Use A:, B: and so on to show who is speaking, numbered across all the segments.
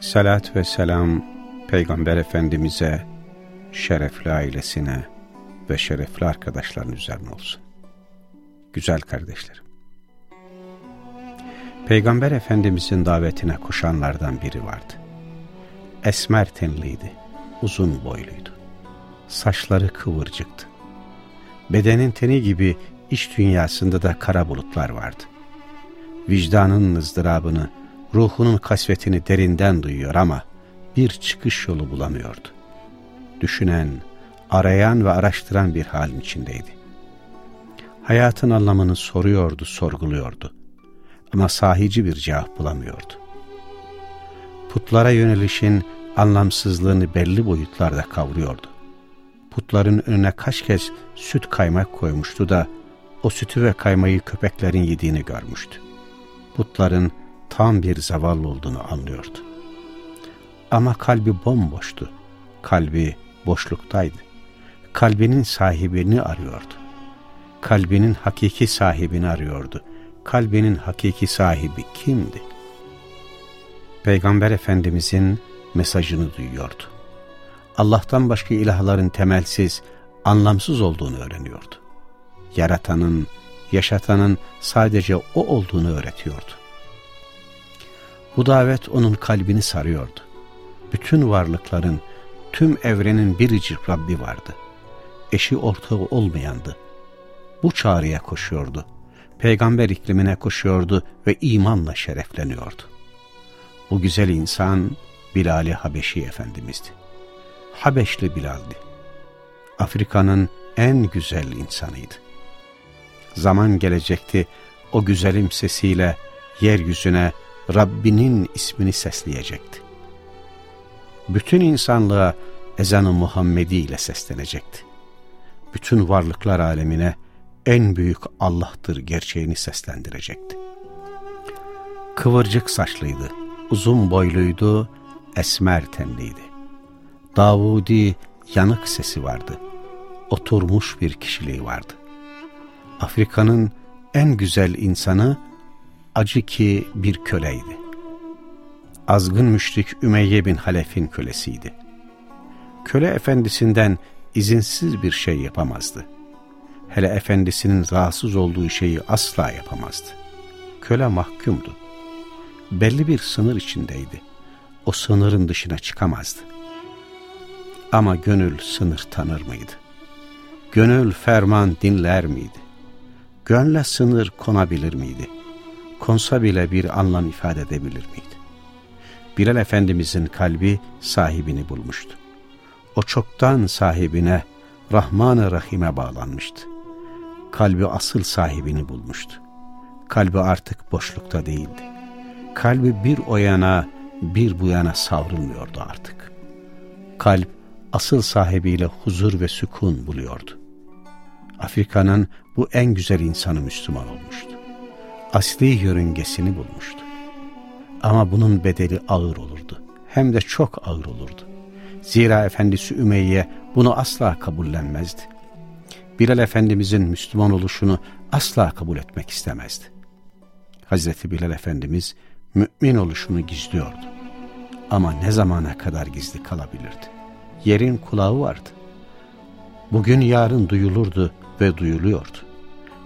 A: Salat ve selam Peygamber Efendimiz'e, şerefli ailesine ve şerefli arkadaşların üzerine olsun. Güzel kardeşlerim. Peygamber Efendimiz'in davetine koşanlardan biri vardı. Esmer tenliydi, uzun boyluydu. Saçları kıvırcıktı. Bedenin teni gibi iç dünyasında da kara bulutlar vardı. Vicdanın ızdırabını, ruhunun kasvetini derinden duyuyor ama bir çıkış yolu bulamıyordu. Düşünen, arayan ve araştıran bir halin içindeydi. Hayatın anlamını soruyordu, sorguluyordu. Ama sahici bir cevap bulamıyordu. Putlara yönelişin anlamsızlığını belli boyutlarda kavruyordu. Putların önüne kaç kez süt kaymak koymuştu da o sütü ve kaymayı köpeklerin yediğini görmüştü. Putların tam bir zavallı olduğunu anlıyordu. Ama kalbi bomboştu. Kalbi boşluktaydı. Kalbinin sahibini arıyordu. Kalbinin hakiki sahibini arıyordu. Kalbinin hakiki sahibi kimdi? Peygamber Efendimizin mesajını duyuyordu. Allah'tan başka ilahların temelsiz, anlamsız olduğunu öğreniyordu. Yaratanın, yaşatanın sadece O olduğunu öğretiyordu. Bu davet onun kalbini sarıyordu. Bütün varlıkların, tüm evrenin biricik Rabbi vardı. Eşi ortağı olmayandı. Bu çağrıya koşuyordu. Peygamber iklimine koşuyordu ve imanla şerefleniyordu. Bu güzel insan Bilal-i Habeşi Efendimiz'di. Habeşli Bilal'di. Afrika'nın en güzel insanıydı. Zaman gelecekti, o güzelim sesiyle yeryüzüne Rabbinin ismini sesleyecekti. Bütün insanlığa ezanı Muhammedi ile seslenecekti. Bütün varlıklar alemine en büyük Allah'tır gerçeğini seslendirecekti. Kıvırcık saçlıydı, uzun boyluydu, esmer tenliydi. Davudi yanık sesi vardı. Oturmuş bir kişiliği vardı. Afrika'nın en güzel insanı acı ki bir köleydi. Azgın müşrik Ümeyye bin Halef'in kölesiydi. Köle efendisinden izinsiz bir şey yapamazdı. Hele efendisinin rahatsız olduğu şeyi asla yapamazdı. Köle mahkumdu. Belli bir sınır içindeydi. O sınırın dışına çıkamazdı. Ama gönül sınır tanır mıydı? Gönül ferman dinler miydi? Gönle sınır konabilir miydi? Konsa bile bir anlam ifade edebilir miydi? Bilal Efendimizin kalbi sahibini bulmuştu. O çoktan sahibine, Rahman-ı Rahim'e bağlanmıştı. Kalbi asıl sahibini bulmuştu. Kalbi artık boşlukta değildi. Kalbi bir o yana, bir bu yana savrulmuyordu artık. Kalp asıl sahibiyle huzur ve sükun buluyordu. Afrika'nın bu en güzel insanı Müslüman olmuştu asli yörüngesini bulmuştu. Ama bunun bedeli ağır olurdu. Hem de çok ağır olurdu. Zira Efendisi Ümeyye bunu asla kabullenmezdi. Bilal Efendimizin Müslüman oluşunu asla kabul etmek istemezdi. Hazreti Bilal Efendimiz mümin oluşunu gizliyordu. Ama ne zamana kadar gizli kalabilirdi? Yerin kulağı vardı. Bugün yarın duyulurdu ve duyuluyordu.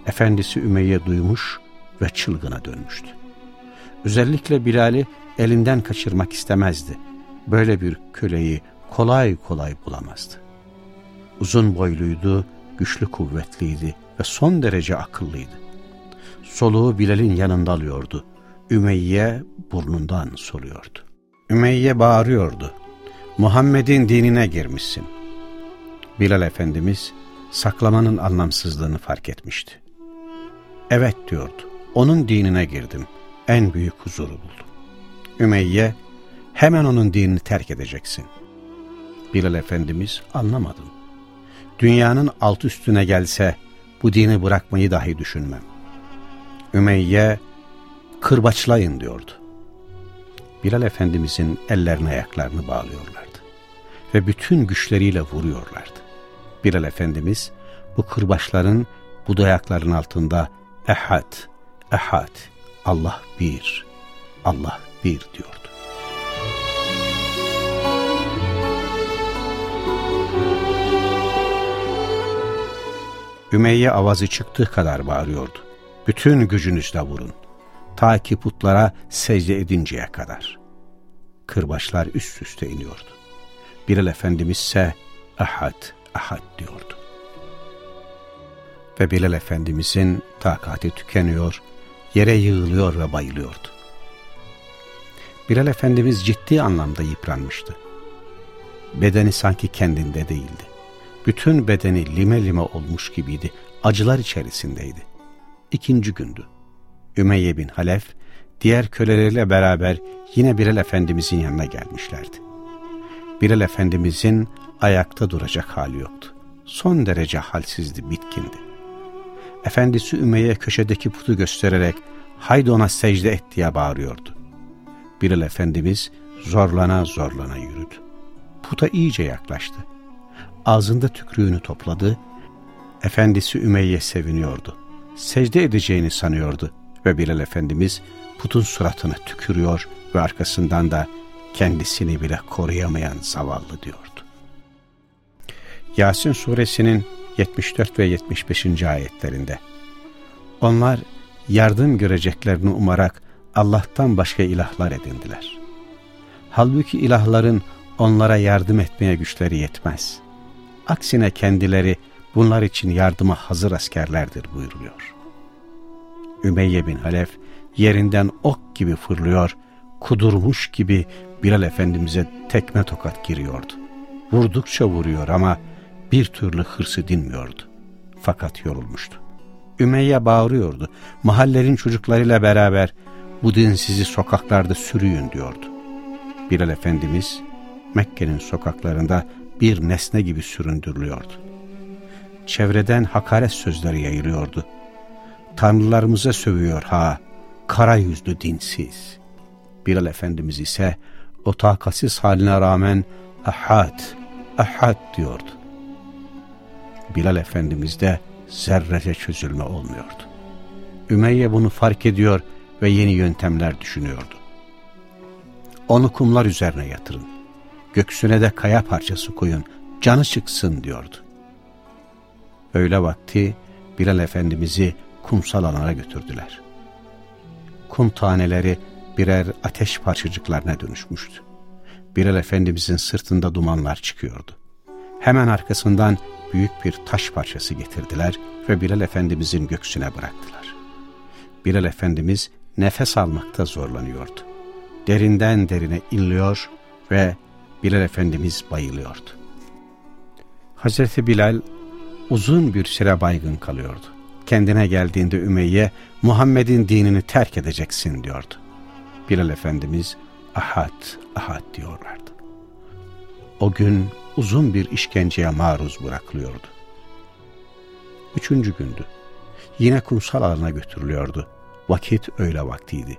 A: Efendisi Ümeyye duymuş ve çılgına dönmüştü. Özellikle Bilal'i elinden kaçırmak istemezdi. Böyle bir köleyi kolay kolay bulamazdı. Uzun boyluydu, güçlü kuvvetliydi ve son derece akıllıydı. Soluğu Bilal'in yanında alıyordu. Ümeyye burnundan soluyordu. Ümeyye bağırıyordu. Muhammed'in dinine girmişsin. Bilal Efendimiz saklamanın anlamsızlığını fark etmişti. Evet diyordu onun dinine girdim. En büyük huzuru buldum. Ümeyye, Hemen onun dinini terk edeceksin. Bilal Efendimiz anlamadım. Dünyanın alt üstüne gelse bu dini bırakmayı dahi düşünmem. Ümeyye kırbaçlayın diyordu. Bilal Efendimizin ellerini ayaklarını bağlıyorlardı. Ve bütün güçleriyle vuruyorlardı. Bilal Efendimiz bu kırbaçların bu dayakların altında ehad, ehad, Allah bir, Allah bir diyordu. Ümeyye avazı çıktığı kadar bağırıyordu. Bütün gücünüzle vurun. Ta ki putlara secde edinceye kadar. Kırbaçlar üst üste iniyordu. Bilal Efendimiz ise ahad, ahad diyordu. Ve Bilal Efendimizin takati tükeniyor, yere yığılıyor ve bayılıyordu. Bilal Efendimiz ciddi anlamda yıpranmıştı. Bedeni sanki kendinde değildi. Bütün bedeni lime lime olmuş gibiydi, acılar içerisindeydi. İkinci gündü. Ümeyye bin Halef, diğer köleleriyle beraber yine Bilal Efendimizin yanına gelmişlerdi. Bilal Efendimizin ayakta duracak hali yoktu. Son derece halsizdi, bitkindi. Efendisi Ümeyye köşedeki putu göstererek haydi ona secde et diye bağırıyordu. Bilal Efendimiz zorlana zorlana yürüdü. Puta iyice yaklaştı. Ağzında tükrüğünü topladı. Efendisi Ümeyye seviniyordu. Secde edeceğini sanıyordu ve Bilal Efendimiz putun suratına tükürüyor ve arkasından da kendisini bile koruyamayan zavallı diyordu. Yasin suresinin 74 ve 75. ayetlerinde Onlar yardım göreceklerini umarak Allah'tan başka ilahlar edindiler. Halbuki ilahların onlara yardım etmeye güçleri yetmez. Aksine kendileri bunlar için yardıma hazır askerlerdir buyuruluyor. Ümeyye bin Halef yerinden ok gibi fırlıyor, kudurmuş gibi Bilal Efendimiz'e tekme tokat giriyordu. Vurdukça vuruyor ama bir türlü hırsı dinmiyordu. Fakat yorulmuştu. Ümeyye bağırıyordu. Mahallerin çocuklarıyla beraber bu din sizi sokaklarda sürüyün diyordu. Bilal Efendimiz Mekke'nin sokaklarında bir nesne gibi süründürülüyordu. Çevreden hakaret sözleri yayılıyordu. Tanrılarımıza sövüyor ha, kara yüzlü dinsiz. Bilal Efendimiz ise o takatsiz haline rağmen ahad, ahad diyordu. Bilal Efendimiz'de zerrece çözülme olmuyordu. Ümeyye bunu fark ediyor ve yeni yöntemler düşünüyordu. Onu kumlar üzerine yatırın. Göksüne de kaya parçası koyun, canı çıksın diyordu. Öyle vakti Bilal Efendimiz'i kumsal alana götürdüler. Kum taneleri birer ateş parçacıklarına dönüşmüştü. Bilal Efendimiz'in sırtında dumanlar çıkıyordu. Hemen arkasından büyük bir taş parçası getirdiler ve Bilal Efendimiz'in göksüne bıraktılar. Bilal Efendimiz nefes almakta zorlanıyordu. Derinden derine inliyor ve Bilal Efendimiz bayılıyordu. Hazreti Bilal uzun bir süre baygın kalıyordu. Kendine geldiğinde Ümeyye, Muhammed'in dinini terk edeceksin diyordu. Bilal Efendimiz, ahad, ahad diyorlardı. O gün uzun bir işkenceye maruz bırakılıyordu. Üçüncü gündü. Yine kumsal alana götürülüyordu. Vakit öğle vaktiydi.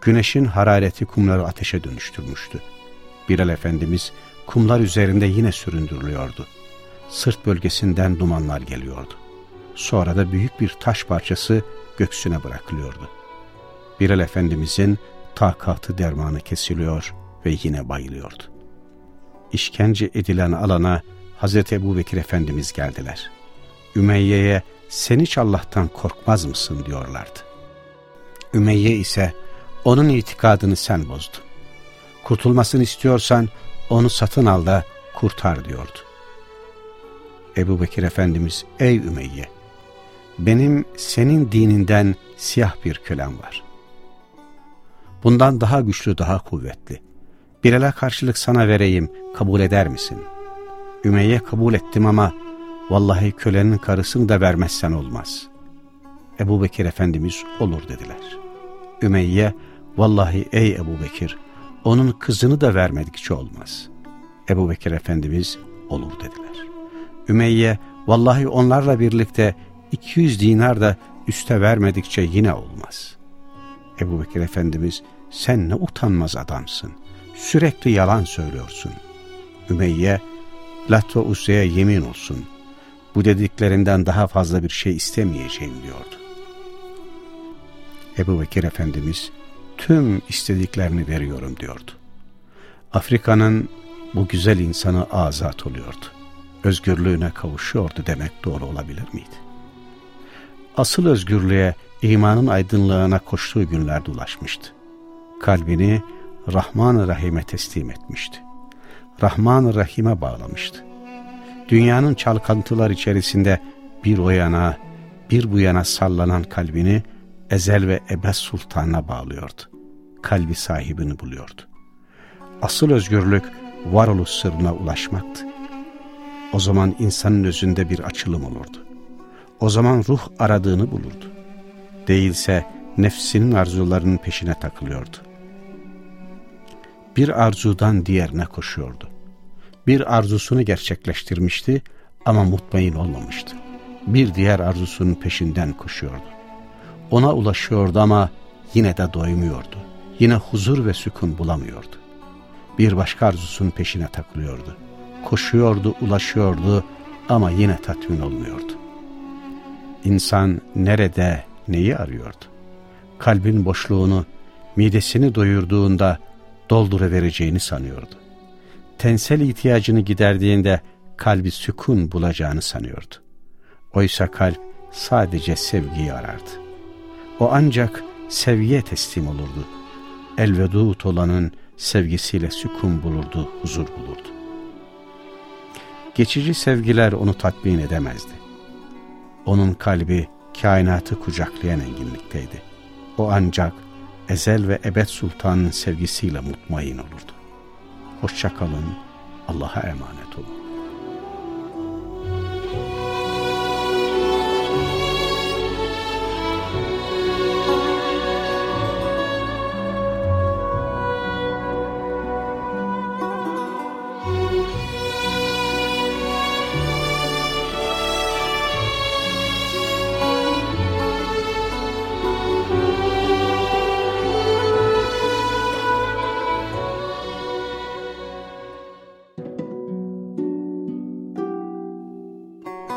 A: Güneşin harareti kumları ateşe dönüştürmüştü. Bilal Efendimiz kumlar üzerinde yine süründürülüyordu. Sırt bölgesinden dumanlar geliyordu. Sonra da büyük bir taş parçası göksüne bırakılıyordu. Bilal Efendimizin takatı dermanı kesiliyor ve yine bayılıyordu. İşkence edilen alana Hazreti Ebu Bekir Efendimiz geldiler. Ümeyye'ye sen hiç Allah'tan korkmaz mısın diyorlardı. Ümeyye ise onun itikadını sen bozdun. Kurtulmasını istiyorsan onu satın al da kurtar diyordu. Ebu Bekir Efendimiz ey Ümeyye benim senin dininden siyah bir kölem var. Bundan daha güçlü daha kuvvetli. Bilal'e karşılık sana vereyim kabul eder misin? Ümeyye kabul ettim ama vallahi kölenin karısını da vermezsen olmaz. Ebu Bekir Efendimiz olur dediler. Ümeyye vallahi ey Ebu Bekir onun kızını da vermedikçe olmaz. Ebu Bekir Efendimiz olur dediler. Ümeyye vallahi onlarla birlikte 200 dinar da üste vermedikçe yine olmaz. Ebu Bekir Efendimiz sen ne utanmaz adamsın. Sürekli yalan söylüyorsun. Ümeyye Lat ve Uzze'ye yemin olsun. Bu dediklerinden daha fazla bir şey istemeyeceğim diyordu. Ebu Bekir Efendimiz tüm istediklerini veriyorum diyordu. Afrika'nın bu güzel insanı azat oluyordu. Özgürlüğüne kavuşuyordu demek doğru olabilir miydi? Asıl özgürlüğe, imanın aydınlığına koştuğu günlerde ulaşmıştı. Kalbini Rahman-ı Rahim'e teslim etmişti. Rahman-ı Rahim'e bağlamıştı. Dünyanın çalkantılar içerisinde bir o yana, bir bu yana sallanan kalbini ezel ve ebed sultanına bağlıyordu. Kalbi sahibini buluyordu. Asıl özgürlük varoluş sırrına ulaşmaktı. O zaman insanın özünde bir açılım olurdu. O zaman ruh aradığını bulurdu. Değilse nefsinin arzularının peşine takılıyordu. Bir arzudan diğerine koşuyordu. Bir arzusunu gerçekleştirmişti ama mutmain olmamıştı. Bir diğer arzusunun peşinden koşuyordu. Ona ulaşıyordu ama yine de doymuyordu. Yine huzur ve sükun bulamıyordu. Bir başka arzusunun peşine takılıyordu. Koşuyordu, ulaşıyordu ama yine tatmin olmuyordu. İnsan nerede, neyi arıyordu? Kalbin boşluğunu, midesini doyurduğunda dolduruvereceğini sanıyordu. Tensel ihtiyacını giderdiğinde kalbi sükun bulacağını sanıyordu. Oysa kalp sadece sevgiyi arardı. O ancak sevgiye teslim olurdu. Elvedut olanın sevgisiyle sükun bulurdu, huzur bulurdu. Geçici sevgiler onu tatmin edemezdi. Onun kalbi kainatı kucaklayan enginlikteydi. O ancak ezel ve ebed sultanın sevgisiyle mutmain olurdu. Hoşçakalın, Allah'a emanet olun.